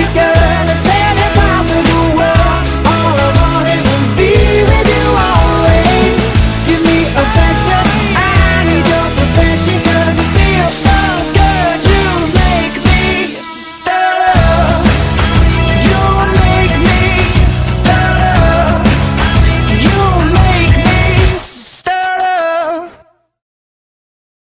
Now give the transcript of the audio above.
Africa